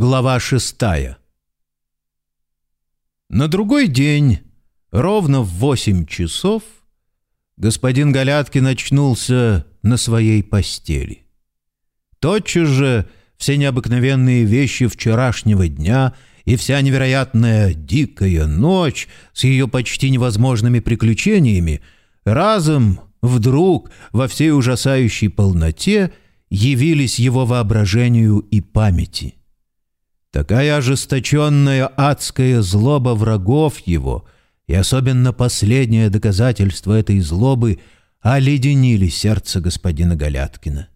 Глава шестая На другой день, ровно в восемь часов, господин Галяткин очнулся на своей постели. Тотчас же все необыкновенные вещи вчерашнего дня и вся невероятная дикая ночь с ее почти невозможными приключениями разом, вдруг, во всей ужасающей полноте явились его воображению и памяти. Такая ожесточенная адская злоба врагов его, и особенно последнее доказательство этой злобы, оледенили сердце господина Галяткина.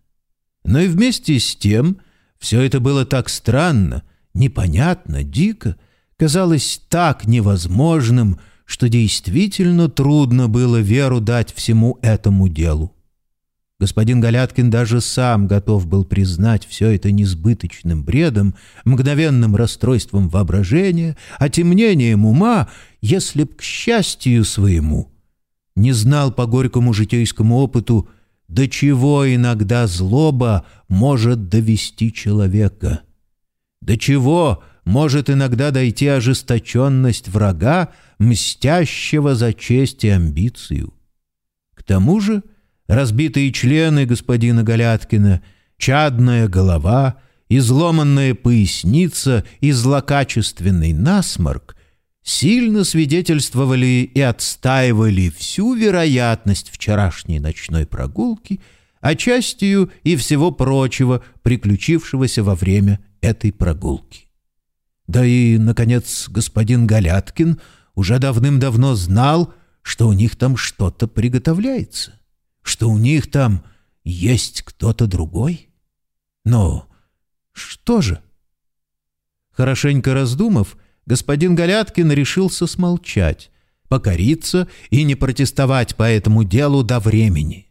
Но и вместе с тем все это было так странно, непонятно, дико, казалось так невозможным, что действительно трудно было веру дать всему этому делу. Господин Галяткин даже сам готов был признать все это несбыточным бредом, мгновенным расстройством воображения, отемнением ума, если б, к счастью своему, не знал по горькому житейскому опыту, до чего иногда злоба может довести человека, до чего может иногда дойти ожесточенность врага, мстящего за честь и амбицию. К тому же, разбитые члены господина Галяткина, чадная голова, изломанная поясница и злокачественный насморк сильно свидетельствовали и отстаивали всю вероятность вчерашней ночной прогулки, а частью и всего прочего, приключившегося во время этой прогулки. Да и, наконец, господин Галяткин уже давным-давно знал, что у них там что-то приготовляется что у них там есть кто-то другой? Но что же? Хорошенько раздумав, господин Галяткин решился смолчать, покориться и не протестовать по этому делу до времени.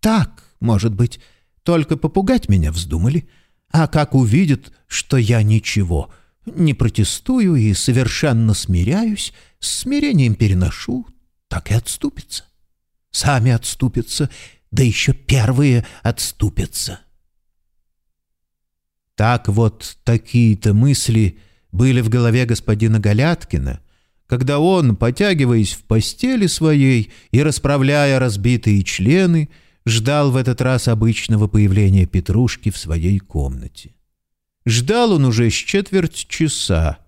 Так, может быть, только попугать меня вздумали, а как увидят, что я ничего, не протестую и совершенно смиряюсь, с смирением переношу, так и отступится сами отступятся, да еще первые отступятся. Так вот такие-то мысли были в голове господина Галяткина, когда он, потягиваясь в постели своей и расправляя разбитые члены, ждал в этот раз обычного появления Петрушки в своей комнате. Ждал он уже с четверть часа.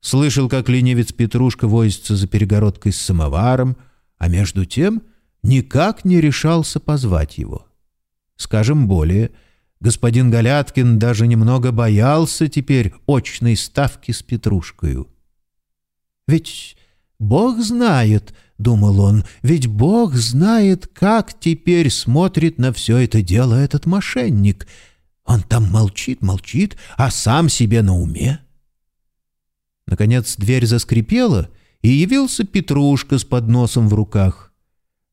Слышал, как ленивец Петрушка возится за перегородкой с самоваром, а между тем — никак не решался позвать его. Скажем более, господин Галяткин даже немного боялся теперь очной ставки с Петрушкою. «Ведь Бог знает, — думал он, — ведь Бог знает, как теперь смотрит на все это дело этот мошенник. Он там молчит, молчит, а сам себе на уме». Наконец дверь заскрипела, и явился Петрушка с подносом в руках.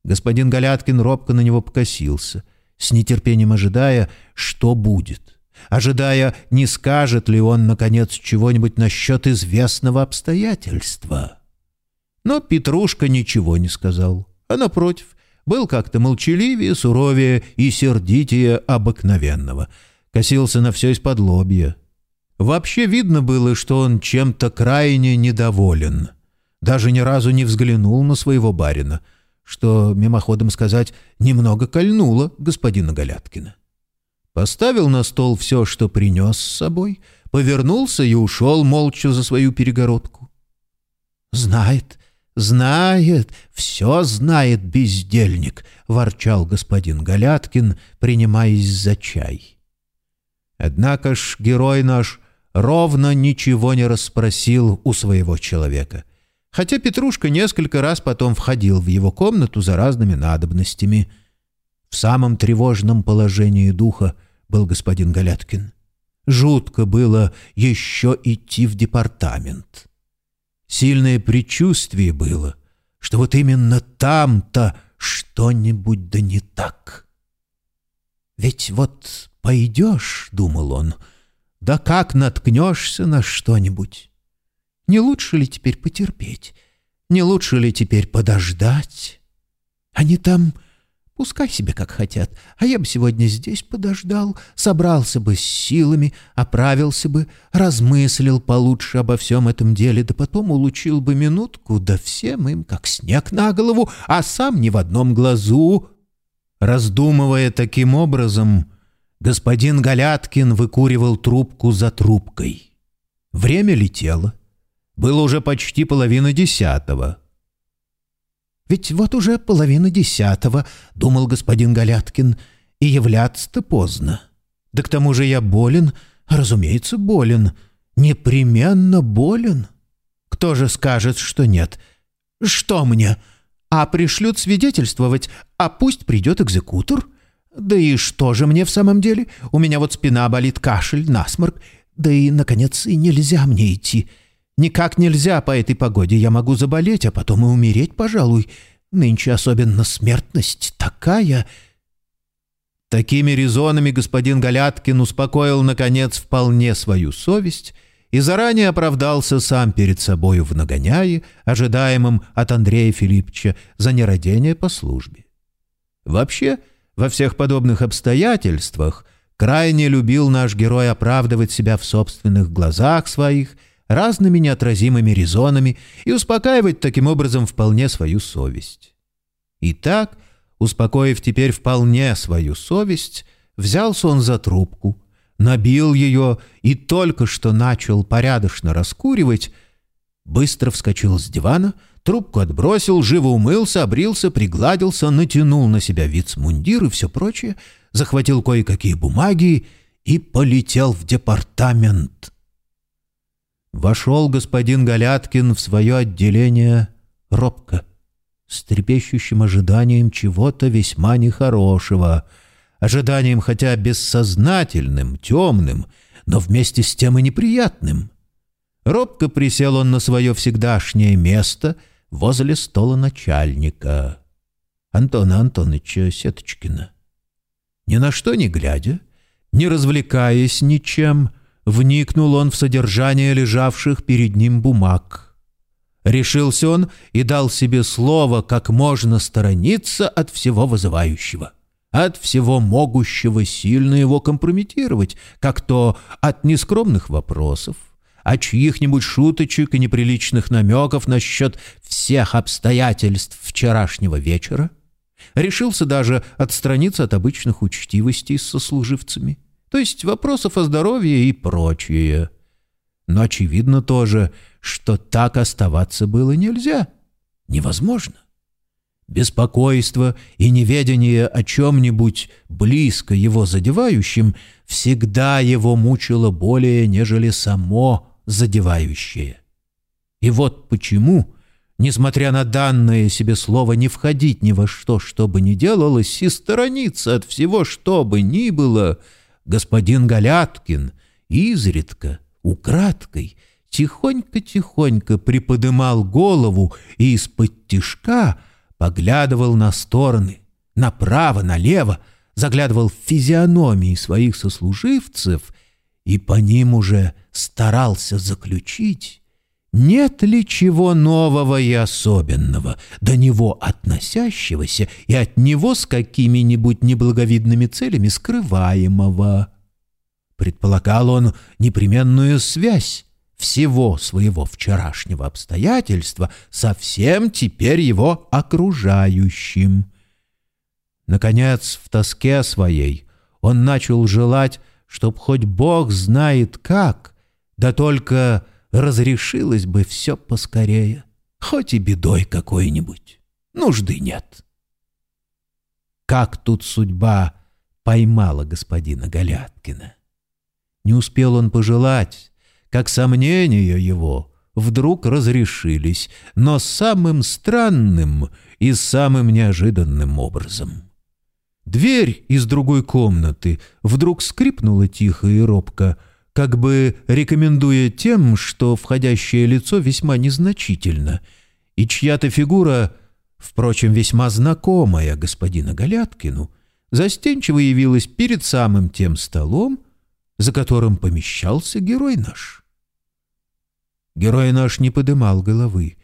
Господин Галяткин робко на него покосился, с нетерпением ожидая, что будет, ожидая, не скажет ли он, наконец, чего-нибудь насчет известного обстоятельства. Но Петрушка ничего не сказал, а, напротив, был как-то молчаливее, суровее и сердитее обыкновенного, косился на все из-под лобья. Вообще видно было, что он чем-то крайне недоволен. Даже ни разу не взглянул на своего барина — что, мимоходом сказать, немного кольнуло господина Галяткина. Поставил на стол все, что принес с собой, повернулся и ушел молча за свою перегородку. «Знает, знает, все знает бездельник», — ворчал господин Галяткин, принимаясь за чай. Однако ж герой наш ровно ничего не расспросил у своего человека — хотя Петрушка несколько раз потом входил в его комнату за разными надобностями. В самом тревожном положении духа был господин Галяткин. Жутко было еще идти в департамент. Сильное предчувствие было, что вот именно там-то что-нибудь да не так. «Ведь вот пойдешь, — думал он, — да как наткнешься на что-нибудь?» Не лучше ли теперь потерпеть? Не лучше ли теперь подождать? Они там Пускай себе как хотят, а я бы сегодня здесь подождал, собрался бы с силами, оправился бы, размыслил получше обо всем этом деле, да потом улучил бы минутку, да всем им как снег на голову, а сам ни в одном глазу. Раздумывая таким образом, господин Галяткин выкуривал трубку за трубкой. Время летело. Было уже почти половина десятого. «Ведь вот уже половина десятого», — думал господин Галяткин, — «и являться-то поздно. Да к тому же я болен, разумеется, болен, непременно болен. Кто же скажет, что нет? Что мне? А пришлют свидетельствовать, а пусть придет экзекутор. Да и что же мне в самом деле? У меня вот спина болит, кашель, насморк, да и, наконец, и нельзя мне идти». Никак нельзя по этой погоде. Я могу заболеть, а потом и умереть, пожалуй. Нынче особенно смертность такая...» Такими резонами господин Галяткин успокоил, наконец, вполне свою совесть и заранее оправдался сам перед собою в нагоняе, ожидаемом от Андрея Филипповича за нерадение по службе. Вообще, во всех подобных обстоятельствах крайне любил наш герой оправдывать себя в собственных глазах своих – разными неотразимыми резонами и успокаивать таким образом вполне свою совесть. Итак, успокоив теперь вполне свою совесть, взялся он за трубку, набил ее и только что начал порядочно раскуривать, быстро вскочил с дивана, трубку отбросил, живо умылся, обрился, пригладился, натянул на себя вицмундир и все прочее, захватил кое-какие бумаги и полетел в департамент вошел господин Галяткин в свое отделение робко, с трепещущим ожиданием чего-то весьма нехорошего, ожиданием хотя бессознательным, темным, но вместе с тем и неприятным. Робко присел он на свое всегдашнее место возле стола начальника, Антона Антоновича Сеточкина. Ни на что не глядя, не развлекаясь ничем, — вникнул он в содержание лежавших перед ним бумаг. Решился он и дал себе слово, как можно сторониться от всего вызывающего, от всего могущего сильно его компрометировать, как то от нескромных вопросов, от чьих-нибудь шуточек и неприличных намеков насчет всех обстоятельств вчерашнего вечера. Решился даже отстраниться от обычных учтивостей с сослуживцами то есть вопросов о здоровье и прочее. Но очевидно тоже, что так оставаться было нельзя, невозможно. Беспокойство и неведение о чем-нибудь близко его задевающем всегда его мучило более, нежели само задевающее. И вот почему, несмотря на данное себе слово не входить ни во что, что бы ни делалось, и сторониться от всего, что бы ни было — господин Галяткин изредка, украдкой, тихонько-тихонько приподымал голову и из-под тишка поглядывал на стороны, направо, налево, заглядывал в физиономии своих сослуживцев и по ним уже старался заключить, нет ли чего нового и особенного, до него относящегося и от него с какими-нибудь неблаговидными целями скрываемого? Предполагал он непременную связь всего своего вчерашнего обстоятельства со всем теперь его окружающим. Наконец, в тоске своей он начал желать, чтоб хоть Бог знает как, да только разрешилось бы все поскорее, хоть и бедой какой-нибудь. Нужды нет. Как тут судьба поймала господина Галяткина? Не успел он пожелать, как сомнения его вдруг разрешились, но самым странным и самым неожиданным образом. Дверь из другой комнаты вдруг скрипнула тихо и робко — как бы рекомендуя тем, что входящее лицо весьма незначительно, и чья-то фигура, впрочем, весьма знакомая господина Галяткину, застенчиво явилась перед самым тем столом, за которым помещался герой наш. Герой наш не подымал головы.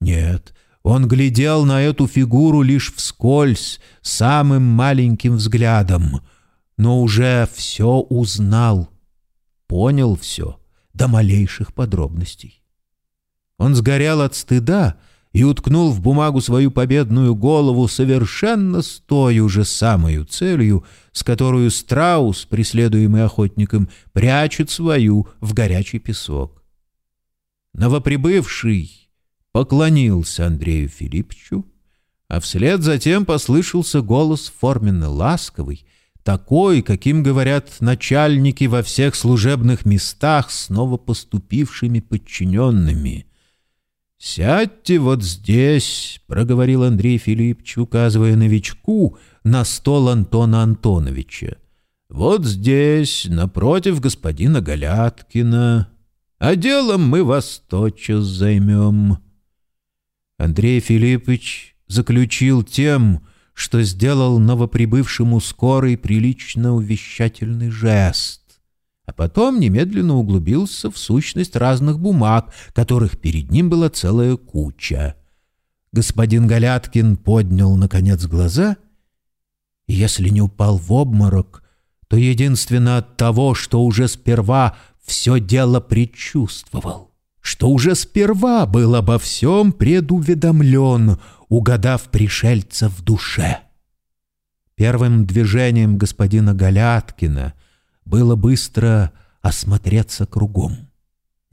Нет, Он глядел на эту фигуру лишь вскользь, самым маленьким взглядом, но уже все узнал, понял все до малейших подробностей. Он сгорел от стыда и уткнул в бумагу свою победную голову совершенно с той уже самою целью, с которую страус, преследуемый охотником, прячет свою в горячий песок. Новоприбывший поклонился Андрею Филипповичу, а вслед затем послышался голос форменно ласковый, такой, каким говорят начальники во всех служебных местах с новопоступившими подчиненными. «Сядьте вот здесь», — проговорил Андрей Филиппович, указывая новичку на стол Антона Антоновича. «Вот здесь, напротив господина Галяткина. А делом мы вас тотчас займем». Андрей Филиппович заключил тем, что сделал новоприбывшему скорый прилично увещательный жест, а потом немедленно углубился в сущность разных бумаг, которых перед ним была целая куча. Господин Галяткин поднял, наконец, глаза, и если не упал в обморок, то единственно от того, что уже сперва все дело предчувствовал что уже сперва был обо всем предуведомлен, угадав пришельца в душе. Первым движением господина Галяткина было быстро осмотреться кругом.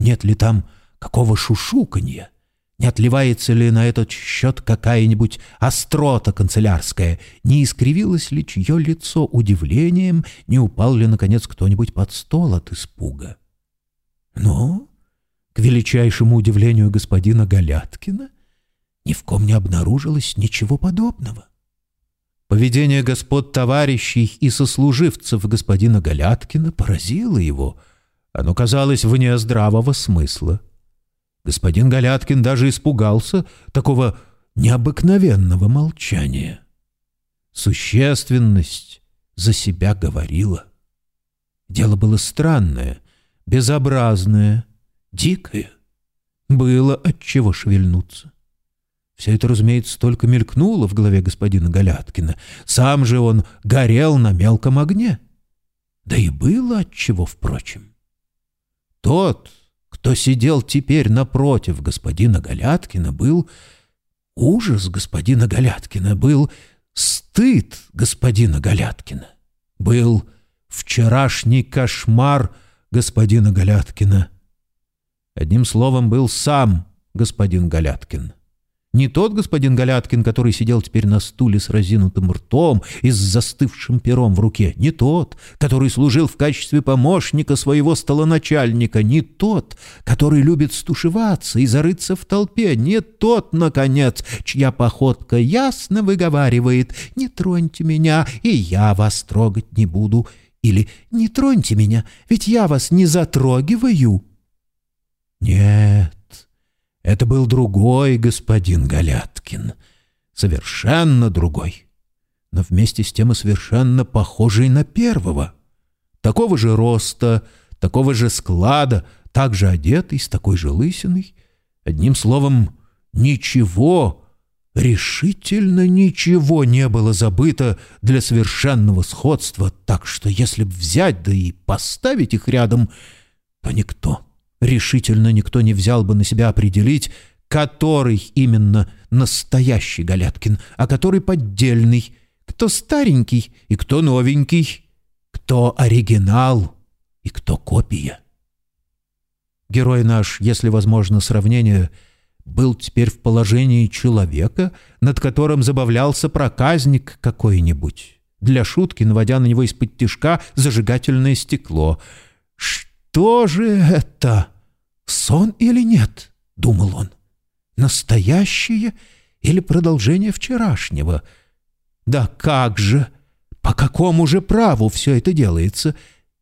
Нет ли там какого шушуканья? Не отливается ли на этот счет какая-нибудь острота канцелярская? Не искривилось ли чье лицо удивлением? Не упал ли, наконец, кто-нибудь под стол от испуга? Ну, к величайшему удивлению господина Галяткина, ни в ком не обнаружилось ничего подобного. Поведение господ товарищей и сослуживцев господина Галяткина поразило его. Оно казалось вне здравого смысла. Господин Галяткин даже испугался такого необыкновенного молчания. Существенность за себя говорила. Дело было странное, безобразное, дикое. Было от чего шевельнуться. Все это, разумеется, только мелькнуло в голове господина Галяткина. Сам же он горел на мелком огне. Да и было от чего, впрочем. Тот, кто сидел теперь напротив господина Галяткина, был ужас господина Галяткина, был стыд господина Галяткина, был вчерашний кошмар господина Галяткина — Одним словом, был сам господин Галяткин. Не тот господин Галяткин, который сидел теперь на стуле с разинутым ртом и с застывшим пером в руке. Не тот, который служил в качестве помощника своего столоначальника. Не тот, который любит стушеваться и зарыться в толпе. Не тот, наконец, чья походка ясно выговаривает «Не троньте меня, и я вас трогать не буду». Или «Не троньте меня, ведь я вас не затрогиваю». Нет, это был другой господин Галяткин, совершенно другой, но вместе с тем и совершенно похожий на первого. Такого же роста, такого же склада, так же одетый, с такой же лысиной. Одним словом, ничего, решительно ничего не было забыто для совершенного сходства, так что если б взять да и поставить их рядом, то никто решительно никто не взял бы на себя определить, который именно настоящий Галяткин, а который поддельный, кто старенький и кто новенький, кто оригинал и кто копия. Герой наш, если возможно сравнение, был теперь в положении человека, над которым забавлялся проказник какой-нибудь, для шутки наводя на него из-под тишка зажигательное стекло. «Что же это?» «Сон или нет?» — думал он. «Настоящее или продолжение вчерашнего?» «Да как же? По какому же праву все это делается?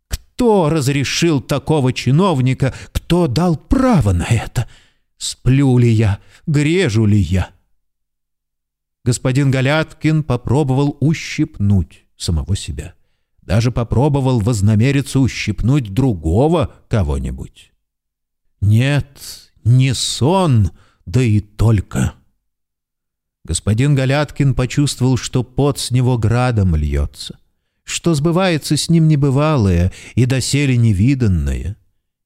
Кто разрешил такого чиновника? Кто дал право на это? Сплю ли я? Грежу ли я?» Господин Галяткин попробовал ущипнуть самого себя. Даже попробовал вознамериться ущипнуть другого кого-нибудь. Нет, не сон, да и только. Господин Галяткин почувствовал, что пот с него градом льется, что сбывается с ним небывалое и доселе невиданное,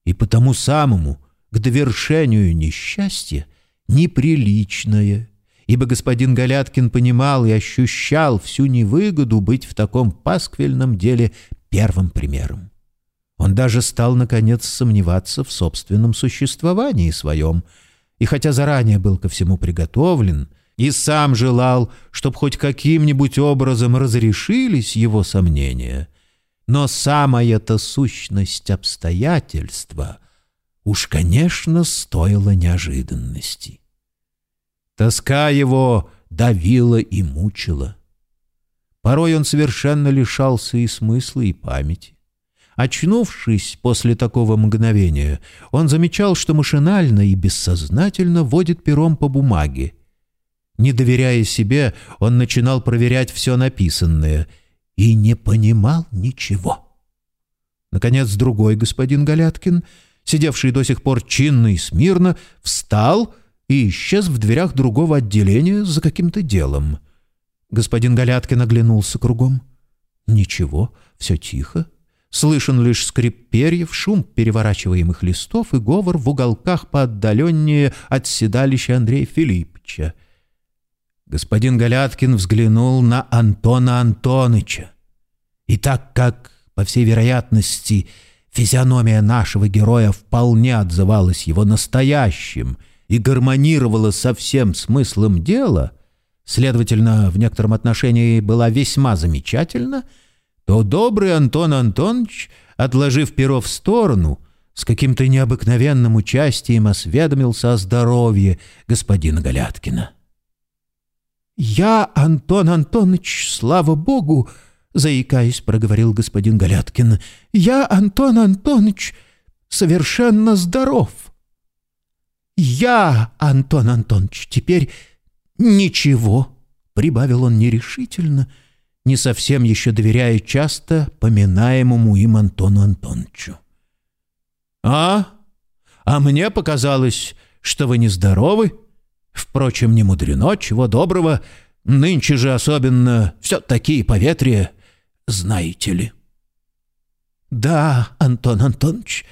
и потому самому к довершению несчастья неприличное, ибо господин Галяткин понимал и ощущал всю невыгоду быть в таком пасквильном деле первым примером. Он даже стал, наконец, сомневаться в собственном существовании своем, и хотя заранее был ко всему приготовлен и сам желал, чтобы хоть каким-нибудь образом разрешились его сомнения, но самая-то сущность обстоятельства уж, конечно, стоила неожиданности. Тоска его давила и мучила. Порой он совершенно лишался и смысла, и памяти. Очнувшись после такого мгновения, он замечал, что машинально и бессознательно водит пером по бумаге. Не доверяя себе, он начинал проверять все написанное и не понимал ничего. Наконец, другой господин Галяткин, сидевший до сих пор чинно и смирно, встал и исчез в дверях другого отделения за каким-то делом. Господин Галяткин оглянулся кругом. Ничего, все тихо. Слышен лишь скрип перьев, шум переворачиваемых листов и говор в уголках поотдаленнее от седалища Андрея Филипповича. Господин Галяткин взглянул на Антона Антоныча. И так как, по всей вероятности, физиономия нашего героя вполне отзывалась его настоящим и гармонировала со всем смыслом дела, следовательно, в некотором отношении была весьма замечательна, то добрый Антон Антонович, отложив перо в сторону, с каким-то необыкновенным участием осведомился о здоровье господина Галяткина. «Я, Антон Антонович, слава богу!» — заикаясь, проговорил господин Галяткин. «Я, Антон Антонович, совершенно здоров!» «Я, Антон Антонович, теперь ничего!» — прибавил он нерешительно — не совсем еще доверяя часто поминаемому им Антону Антоновичу. «А? А мне показалось, что вы нездоровы. Впрочем, не мудрено, чего доброго. Нынче же особенно все такие поветрия, знаете ли». «Да, Антон Антонович,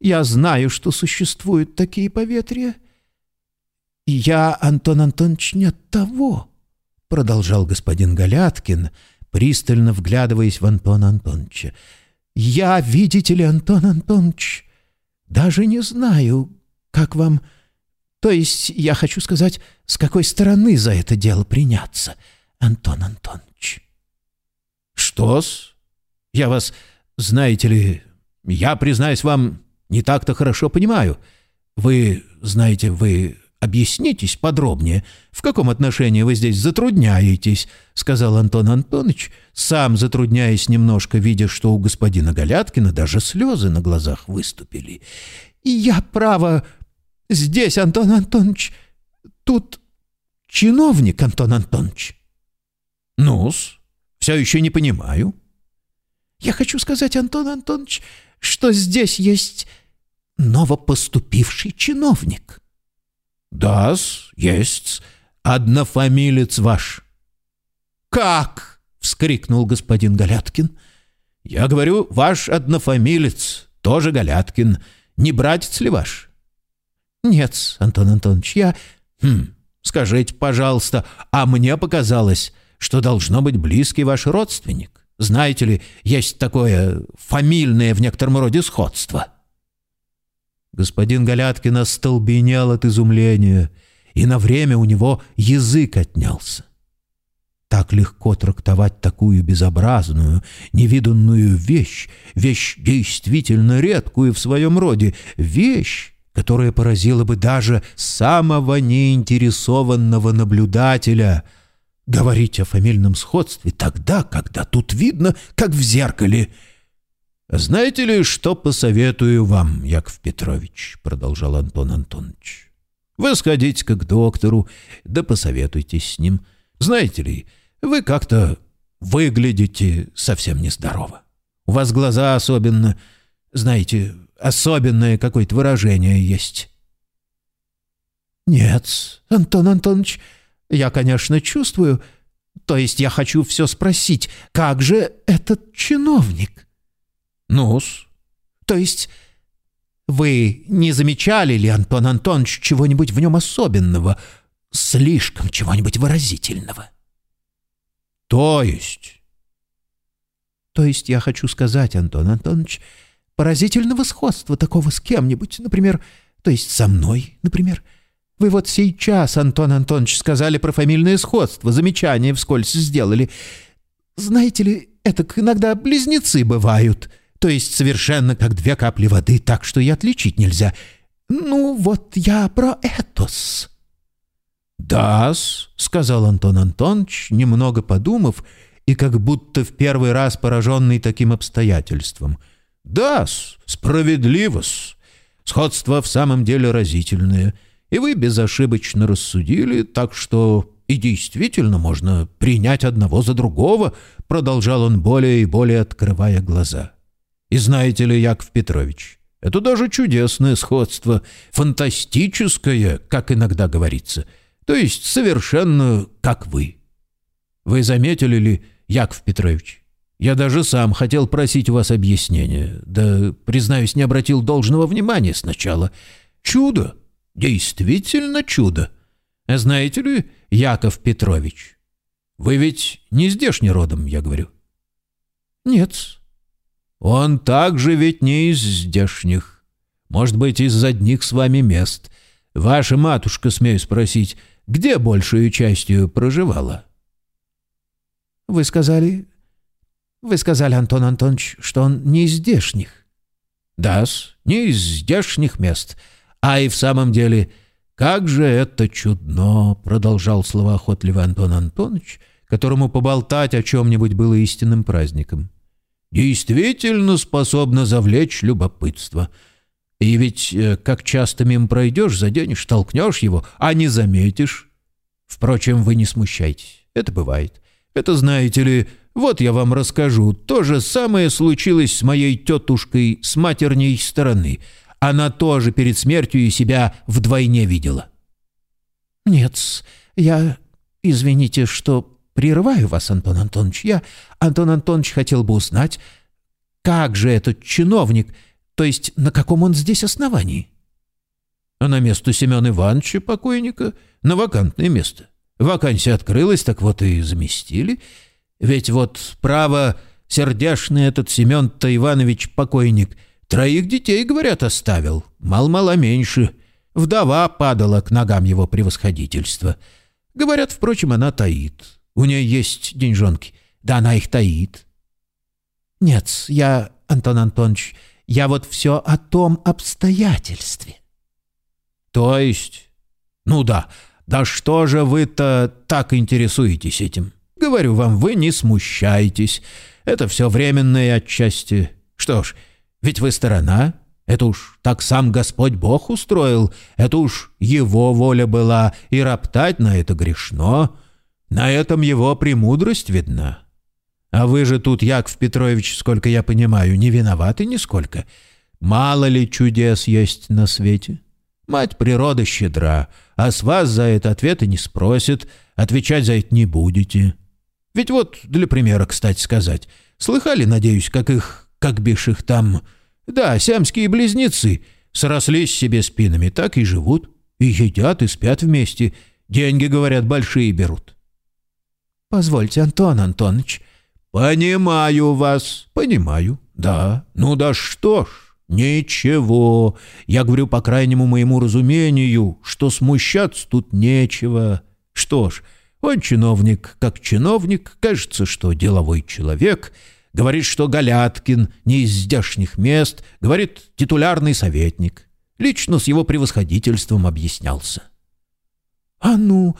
я знаю, что существуют такие поветрия. Я, Антон Антонович, не от того» продолжал господин Галяткин, пристально вглядываясь в Антона Антоновича. «Я, видите ли, Антон Антонович, даже не знаю, как вам... То есть, я хочу сказать, с какой стороны за это дело приняться, Антон Антонович». «Что-с? Я вас, знаете ли, я, признаюсь вам, не так-то хорошо понимаю. Вы, знаете, вы объяснитесь подробнее, в каком отношении вы здесь затрудняетесь», — сказал Антон Антонович, сам затрудняясь немножко, видя, что у господина Галяткина даже слезы на глазах выступили. «И я, право, здесь, Антон Антонович, тут чиновник, Антон Антонович». «Ну-с, все еще не понимаю». «Я хочу сказать, Антон Антонович, что здесь есть новопоступивший чиновник». «Да-с, есть однофамилец ваш». «Как?» — вскрикнул господин Галяткин. «Я говорю, ваш однофамилец, тоже Галяткин. Не братец ли ваш?» «Нет, Антон Антонович, я...» «Хм, скажите, пожалуйста, а мне показалось, что должно быть близкий ваш родственник. Знаете ли, есть такое фамильное в некотором роде сходство». Господин Галяткин остолбенел от изумления, и на время у него язык отнялся. Так легко трактовать такую безобразную, невиданную вещь, вещь действительно редкую в своем роде, вещь, которая поразила бы даже самого неинтересованного наблюдателя. Говорить о фамильном сходстве тогда, когда тут видно, как в зеркале — «Знаете ли, что посоветую вам, Яков Петрович?» — продолжал Антон Антонович. «Вы сходите-ка к доктору, да посоветуйтесь с ним. Знаете ли, вы как-то выглядите совсем нездорово. У вас глаза особенно, знаете, особенное какое-то выражение есть». «Нет, Антон Антонович, Я, конечно, чувствую... То есть я хочу все спросить, как же этот чиновник? Ну-с. То есть вы не замечали ли, Антон Антонович, чего-нибудь в нем особенного, слишком чего-нибудь выразительного? То есть? То есть я хочу сказать, Антон Антонович, поразительного сходства такого с кем-нибудь, например, то есть со мной, например. Вы вот сейчас, Антон Антонович, сказали про фамильное сходство, замечание вскользь сделали. Знаете ли, это иногда близнецы бывают, то есть совершенно как две капли воды, так что и отличить нельзя. Ну, вот я про этос. «Да-с», — сказал Антон Антонович, немного подумав, и как будто в первый раз пораженный таким обстоятельством. «Да-с, справедливо-с. Сходство в самом деле разительное, и вы безошибочно рассудили, так что и действительно можно принять одного за другого», — продолжал он более и более открывая глаза. «И знаете ли, Яков Петрович, это даже чудесное сходство, фантастическое, как иногда говорится» то есть совершенно как вы. Вы заметили ли, Яков Петрович? Я даже сам хотел просить у вас объяснения, да, признаюсь, не обратил должного внимания сначала. Чудо, действительно чудо. А знаете ли, Яков Петрович, вы ведь не здешний родом, я говорю. Нет. Он также ведь не из здешних. Может быть, из одних с вами мест. Ваша матушка, смею спросить, где большую частью проживала?» «Вы сказали... Вы сказали, Антон Антонович, что он не из здешних». «Да-с, не из здешних мест. А и в самом деле, как же это чудно!» — продолжал словоохотливый Антон Антонович, которому поболтать о чем-нибудь было истинным праздником. «Действительно способно завлечь любопытство». И ведь э, как часто мимо пройдешь, заденешь, толкнешь его, а не заметишь. Впрочем, вы не смущайтесь. Это бывает. Это, знаете ли, вот я вам расскажу. То же самое случилось с моей тетушкой с матерней стороны. Она тоже перед смертью себя вдвойне видела. Нет, я... Извините, что прерываю вас, Антон Антонович. Я, Антон Антонович, хотел бы узнать, как же этот чиновник то есть на каком он здесь основании? А на место Семена Ивановича, покойника, на вакантное место. Вакансия открылась, так вот и заместили. Ведь вот право сердешный этот Семен-то Иванович покойник троих детей, говорят, оставил, мал-мало меньше. Вдова падала к ногам его превосходительства. Говорят, впрочем, она таит. У нее есть деньжонки, да она их таит. Нет, я, Антон Антонович, я вот все о том обстоятельстве». «То есть? Ну да. Да что же вы-то так интересуетесь этим? Говорю вам, вы не смущайтесь. Это все временное отчасти. Что ж, ведь вы сторона. Это уж так сам Господь Бог устроил. Это уж Его воля была, и роптать на это грешно. На этом Его премудрость видна. А вы же тут, Яков Петрович, сколько я понимаю, не виноваты нисколько. Мало ли чудес есть на свете. Мать природа щедра, а с вас за это ответа не спросит, отвечать за это не будете. Ведь вот, для примера, кстати сказать, слыхали, надеюсь, как их, как бишь их там... Да, сиамские близнецы срослись себе спинами, так и живут, и едят, и спят вместе. Деньги, говорят, большие берут. «Позвольте, Антон Антонович», «Понимаю вас, понимаю, да. Ну да что ж, ничего. Я говорю по крайнему моему разумению, что смущаться тут нечего. Что ж, он чиновник как чиновник, кажется, что деловой человек, говорит, что Галяткин не из здешних мест, говорит, титулярный советник. Лично с его превосходительством объяснялся». «А ну,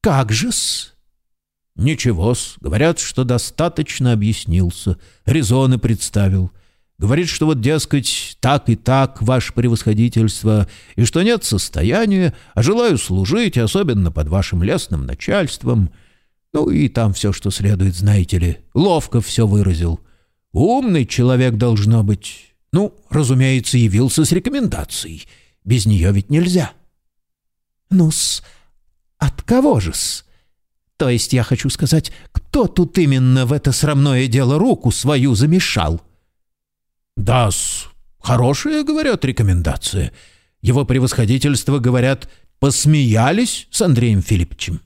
как же-с?» «Ничего-с. Говорят, что достаточно объяснился, резоны представил. Говорит, что вот, дескать, так и так, ваше превосходительство, и что нет состояния, а желаю служить, особенно под вашим лесным начальством. Ну и там все, что следует, знаете ли, ловко все выразил. Умный человек должно быть. Ну, разумеется, явился с рекомендацией. Без нее ведь нельзя». «Ну-с, от кого же-с?» То есть я хочу сказать, кто тут именно в это срамное дело руку свою замешал? Да-с, хорошая, говорят, рекомендация. Его превосходительство, говорят, посмеялись с Андреем Филипповичем.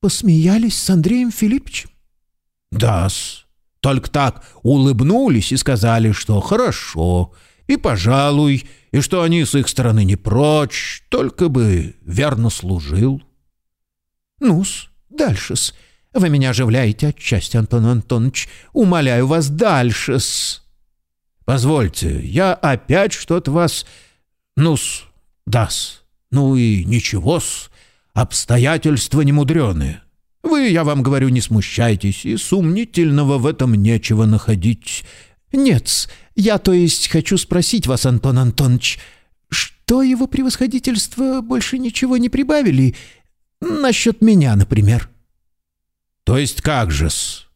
Посмеялись с Андреем Филипповичем? Да-с. Только так улыбнулись и сказали, что хорошо, и пожалуй, и что они с их стороны не прочь, только бы верно служил. Ну-с, дальше-с. Вы меня оживляете отчасти, Антон Антонович. Умоляю вас, дальше-с. Позвольте, я опять что-то вас... Ну-с, да-с. Ну и ничего-с. Обстоятельства немудреные. Вы, я вам говорю, не смущайтесь, и сумнительного в этом нечего находить. Нет, я, то есть, хочу спросить вас, Антон Антонович, что его превосходительство больше ничего не прибавили? Насчет меня, например. То есть как же-с?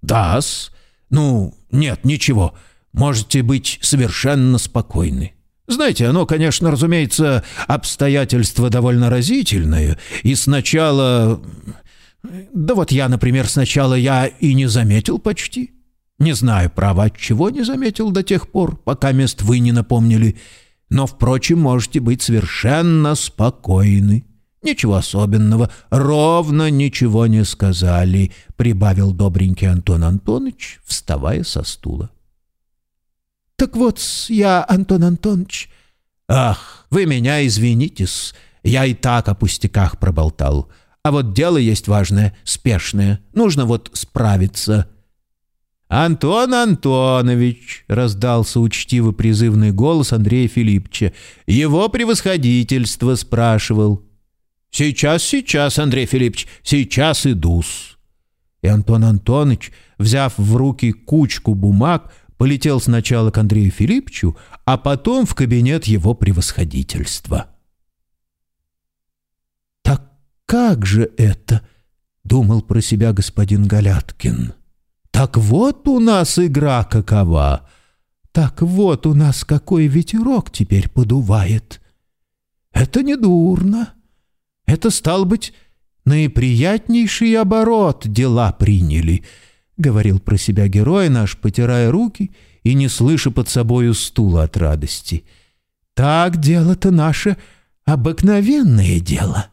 Да-с. Ну, нет, ничего. Можете быть совершенно спокойны. Знаете, оно, конечно, разумеется, обстоятельство довольно разительное, и сначала... Да вот я, например, сначала я и не заметил почти. Не знаю, право, чего не заметил до тех пор, пока мест вы не напомнили. Но, впрочем, можете быть совершенно спокойны. Ничего особенного, ровно ничего не сказали, прибавил добренький Антон Антонович, вставая со стула. Так вот, я, Антон Антонович... Ах, вы меня извинитесь, я и так о пустяках проболтал. А вот дело есть важное, спешное, нужно вот справиться. «Антон Антонович!» — раздался учтиво призывный голос Андрея Филипповича. «Его превосходительство спрашивал». «Сейчас, сейчас, Андрей Филиппович, сейчас иду-с». И Антон Антонович, взяв в руки кучку бумаг, полетел сначала к Андрею Филипповичу, а потом в кабинет его превосходительства. «Так как же это?» — думал про себя господин Галяткин. «Так вот у нас игра какова! Так вот у нас какой ветерок теперь подувает! Это не дурно! Это, стал быть, наиприятнейший оборот дела приняли — говорил про себя герой наш, потирая руки и не слыша под собою стула от радости. «Так дело-то наше обыкновенное дело.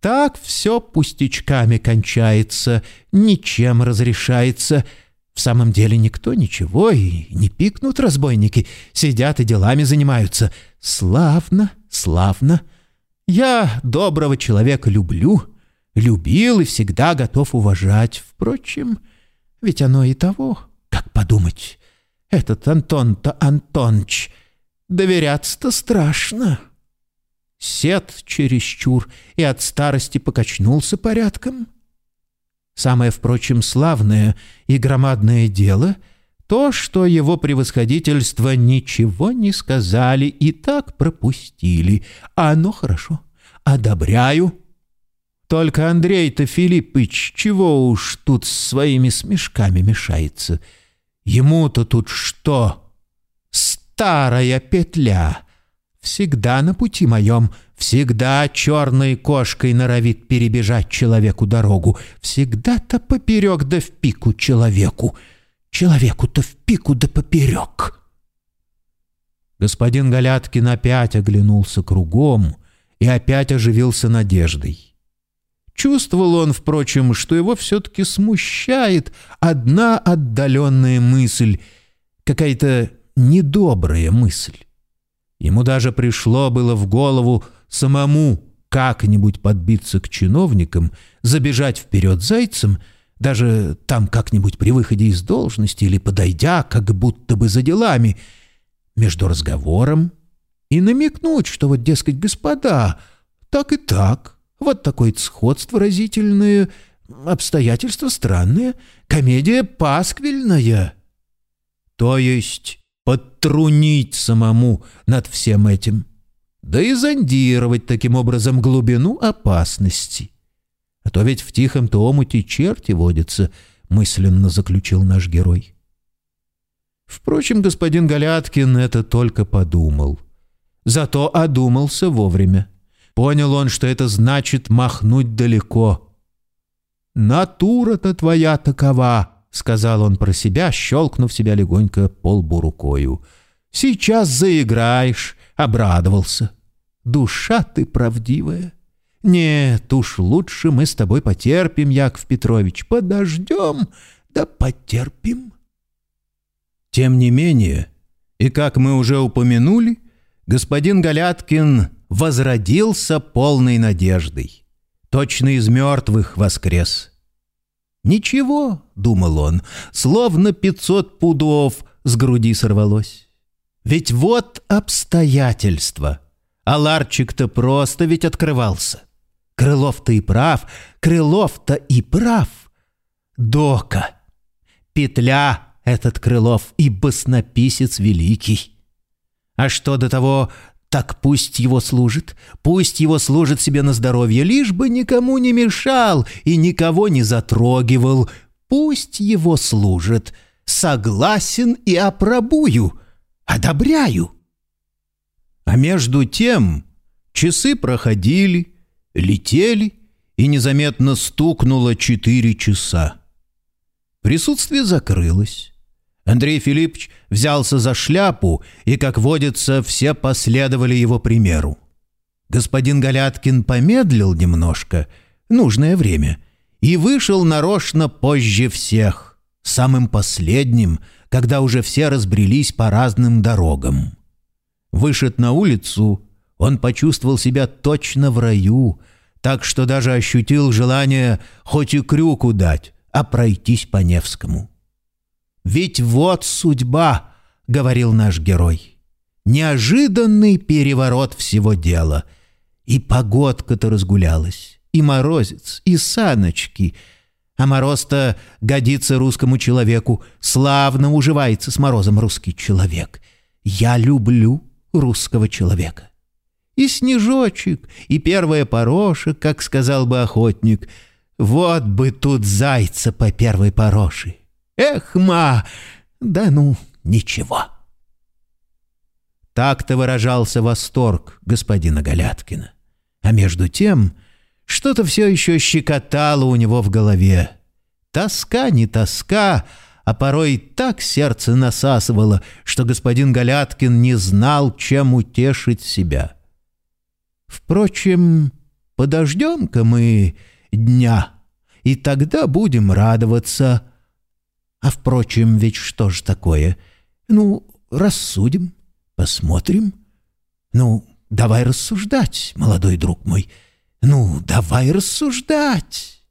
Так все пустячками кончается, ничем разрешается. В самом деле никто ничего, и не пикнут разбойники, сидят и делами занимаются. Славно, славно. Я доброго человека люблю, любил и всегда готов уважать. Впрочем, — ведь оно и того, как подумать. Этот Антон-то Антоныч, доверяться-то страшно. Сед чересчур и от старости покачнулся порядком. Самое, впрочем, славное и громадное дело — то, что его превосходительство ничего не сказали и так пропустили, а оно хорошо. Одобряю только Андрей-то Филиппыч чего уж тут своими смешками мешается? Ему-то тут что? Старая петля. Всегда на пути моем, всегда черной кошкой норовит перебежать человеку дорогу. Всегда-то поперек да в пику человеку. Человеку-то в пику да поперек. Господин Галяткин опять оглянулся кругом и опять оживился надеждой. Чувствовал он, впрочем, что его все-таки смущает одна отдаленная мысль, какая-то недобрая мысль. Ему даже пришло было в голову самому как-нибудь подбиться к чиновникам, забежать вперед зайцем, даже там как-нибудь при выходе из должности или подойдя, как будто бы за делами, между разговором и намекнуть, что вот, дескать, господа, так и так, вот такое сходство разительное, обстоятельства странные, комедия пасквильная. То есть подтрунить самому над всем этим, да и зондировать таким образом глубину опасности. А то ведь в тихом-то омуте черти водятся, мысленно заключил наш герой. Впрочем, господин Галяткин это только подумал. Зато одумался вовремя. Понял он, что это значит махнуть далеко. «Натура-то твоя такова», — сказал он про себя, щелкнув себя легонько полбу рукою. «Сейчас заиграешь», — обрадовался. «Душа ты правдивая». «Нет, уж лучше мы с тобой потерпим, Яков Петрович, подождем, да потерпим». Тем не менее, и как мы уже упомянули, господин Галяткин возродился полной надеждой. Точно из мертвых воскрес. «Ничего», — думал он, — «словно пятьсот пудов с груди сорвалось. Ведь вот обстоятельства. А ларчик-то просто ведь открывался. Крылов-то и прав, Крылов-то и прав. Дока. Петля этот Крылов и баснописец великий. А что до того, так пусть его служит, пусть его служит себе на здоровье, лишь бы никому не мешал и никого не затрогивал. Пусть его служит. Согласен и опробую, одобряю. А между тем часы проходили, летели, и незаметно стукнуло четыре часа. Присутствие закрылось. Андрей Филиппович взялся за шляпу, и, как водится, все последовали его примеру. Господин Галяткин помедлил немножко, нужное время, и вышел нарочно позже всех, самым последним, когда уже все разбрелись по разным дорогам. Вышед на улицу, он почувствовал себя точно в раю, так что даже ощутил желание хоть и крюку дать, а пройтись по Невскому. «Ведь вот судьба», — говорил наш герой, — «неожиданный переворот всего дела. И погодка-то разгулялась, и морозец, и саночки. А мороз-то годится русскому человеку, славно уживается с морозом русский человек. Я люблю русского человека. И снежочек, и первая порошек, как сказал бы охотник. Вот бы тут зайца по первой пороши. Эх, ма! Да ну, ничего. Так-то выражался восторг господина Галяткина. А между тем что-то все еще щекотало у него в голове. Тоска не тоска, а порой так сердце насасывало, что господин Галяткин не знал, чем утешить себя. Впрочем, подождем-ка мы дня, и тогда будем радоваться, а впрочем, ведь что ж такое? Ну, рассудим, посмотрим. Ну, давай рассуждать, молодой друг мой. Ну, давай рассуждать.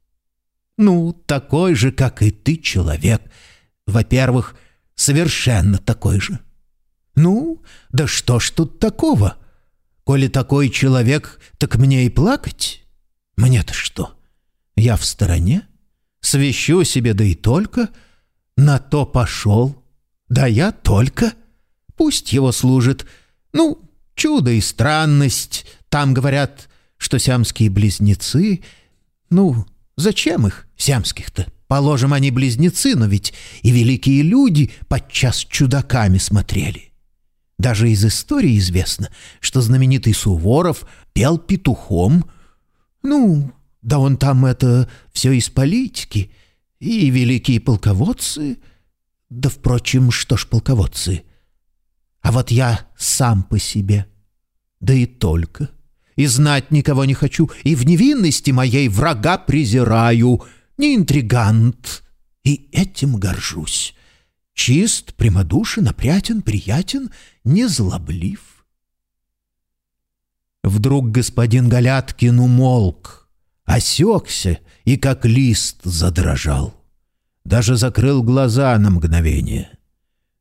Ну, такой же, как и ты, человек. Во-первых, совершенно такой же. Ну, да что ж тут такого? Коли такой человек, так мне и плакать. Мне-то что? Я в стороне, свищу себе, да и только — на то пошел. Да я только. Пусть его служит. Ну, чудо и странность. Там говорят, что сиамские близнецы... Ну, зачем их, сиамских-то? Положим, они близнецы, но ведь и великие люди подчас чудаками смотрели. Даже из истории известно, что знаменитый Суворов пел петухом. Ну, да он там это все из политики — и великие полководцы... Да, впрочем, что ж полководцы? А вот я сам по себе. Да и только. И знать никого не хочу, и в невинности моей врага презираю. Не интригант, и этим горжусь. Чист, прямодушен, опрятен, приятен, незлоблив. Вдруг господин Галяткин умолк, осекся и как лист задрожал. Даже закрыл глаза на мгновение.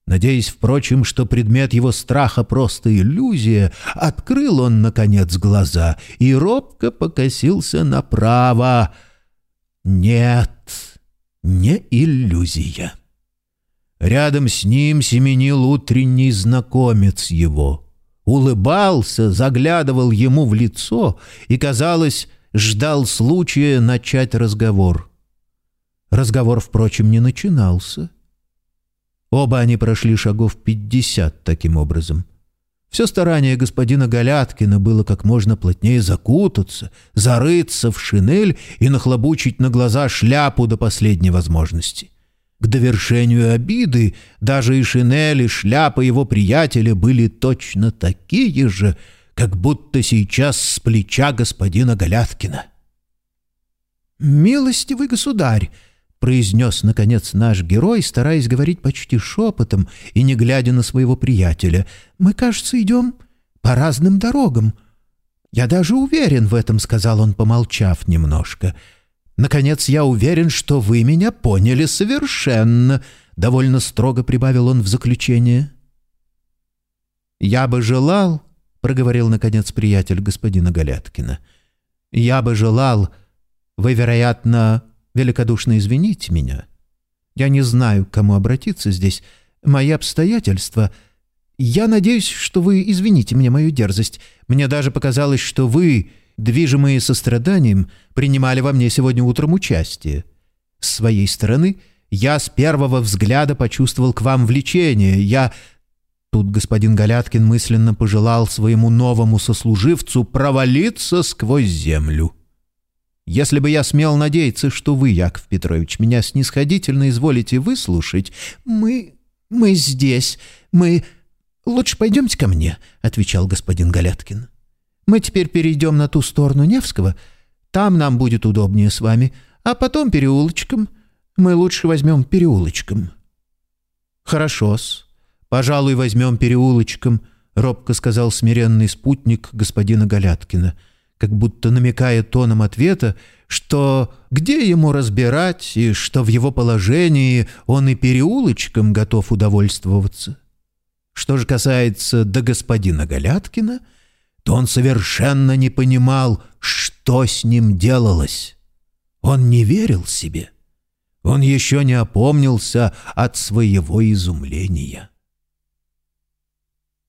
Надеясь, впрочем, что предмет его страха просто иллюзия, открыл он, наконец, глаза и робко покосился направо. Нет, не иллюзия. Рядом с ним семенил утренний знакомец его. Улыбался, заглядывал ему в лицо и, казалось, ждал случая начать разговор. Разговор, впрочем, не начинался. Оба они прошли шагов пятьдесят таким образом. Все старание господина Галяткина было как можно плотнее закутаться, зарыться в шинель и нахлобучить на глаза шляпу до последней возможности. К довершению обиды даже и шинель, и шляпа его приятеля были точно такие же, как будто сейчас с плеча господина Галяткина. «Милостивый государь!» — произнес, наконец, наш герой, стараясь говорить почти шепотом и не глядя на своего приятеля. «Мы, кажется, идем по разным дорогам». «Я даже уверен в этом», — сказал он, помолчав немножко. «Наконец, я уверен, что вы меня поняли совершенно», — довольно строго прибавил он в заключение. «Я бы желал», — проговорил, наконец, приятель господина Галяткина, — «я бы желал...» Вы, вероятно, великодушно извините меня. Я не знаю, к кому обратиться здесь. Мои обстоятельства... Я надеюсь, что вы извините мне мою дерзость. Мне даже показалось, что вы, движимые состраданием, принимали во мне сегодня утром участие. С своей стороны, я с первого взгляда почувствовал к вам влечение. Я... Тут господин Галяткин мысленно пожелал своему новому сослуживцу провалиться сквозь землю. Если бы я смел надеяться, что вы, Яков Петрович, меня снисходительно изволите выслушать, мы... мы здесь, мы... Лучше пойдемте ко мне, — отвечал господин Галяткин. Мы теперь перейдем на ту сторону Невского, там нам будет удобнее с вами, а потом переулочком. Мы лучше возьмем переулочком. Хорошо-с, пожалуй, возьмем переулочком, — робко сказал смиренный спутник господина Галяткина — как будто намекая тоном ответа, что где ему разбирать и что в его положении он и переулочком готов удовольствоваться. Что же касается до господина Галяткина, то он совершенно не понимал, что с ним делалось. Он не верил себе. Он еще не опомнился от своего изумления.